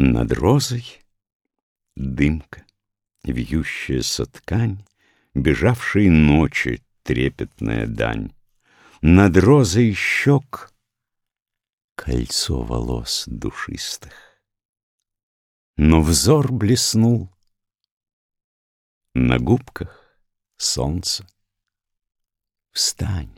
Над розой дымка, вьющаяся ткань, Бежавшей ночи трепетная дань. Над розой щек кольцо волос душистых. Но взор блеснул на губках солнце. Встань,